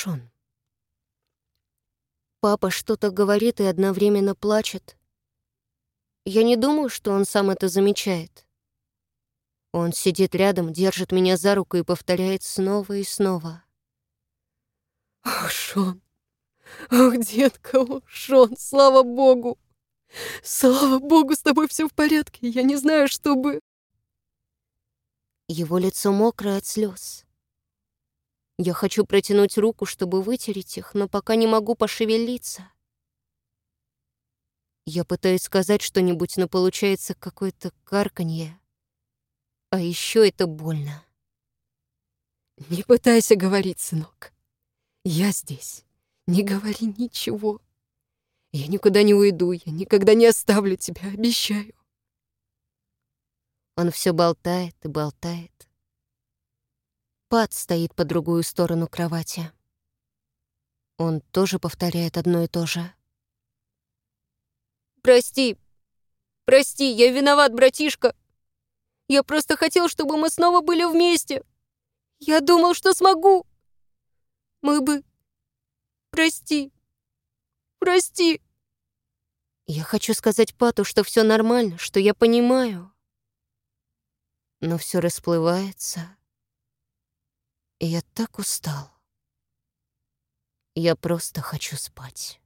Шон. Папа что-то говорит и одновременно плачет. Я не думаю, что он сам это замечает. Он сидит рядом, держит меня за руку и повторяет снова и снова. «Ах, Шон! Ах, детка, ох, Шон, слава богу! Слава богу, с тобой все в порядке. Я не знаю, что бы...» Его лицо мокрое от слез. Я хочу протянуть руку, чтобы вытереть их, но пока не могу пошевелиться. Я пытаюсь сказать что-нибудь, но получается какое-то карканье. А еще это больно. Не пытайся говорить, сынок. Я здесь. Не говори ничего. Я никуда не уйду, я никогда не оставлю тебя, обещаю. Он все болтает и болтает. Пат стоит по другую сторону кровати. Он тоже повторяет одно и то же. «Прости, прости, я виноват, братишка. Я просто хотел, чтобы мы снова были вместе. Я думал, что смогу. Мы бы... Прости, прости». Я хочу сказать Пату, что все нормально, что я понимаю. Но все расплывается. Я так устал. Я просто хочу спать.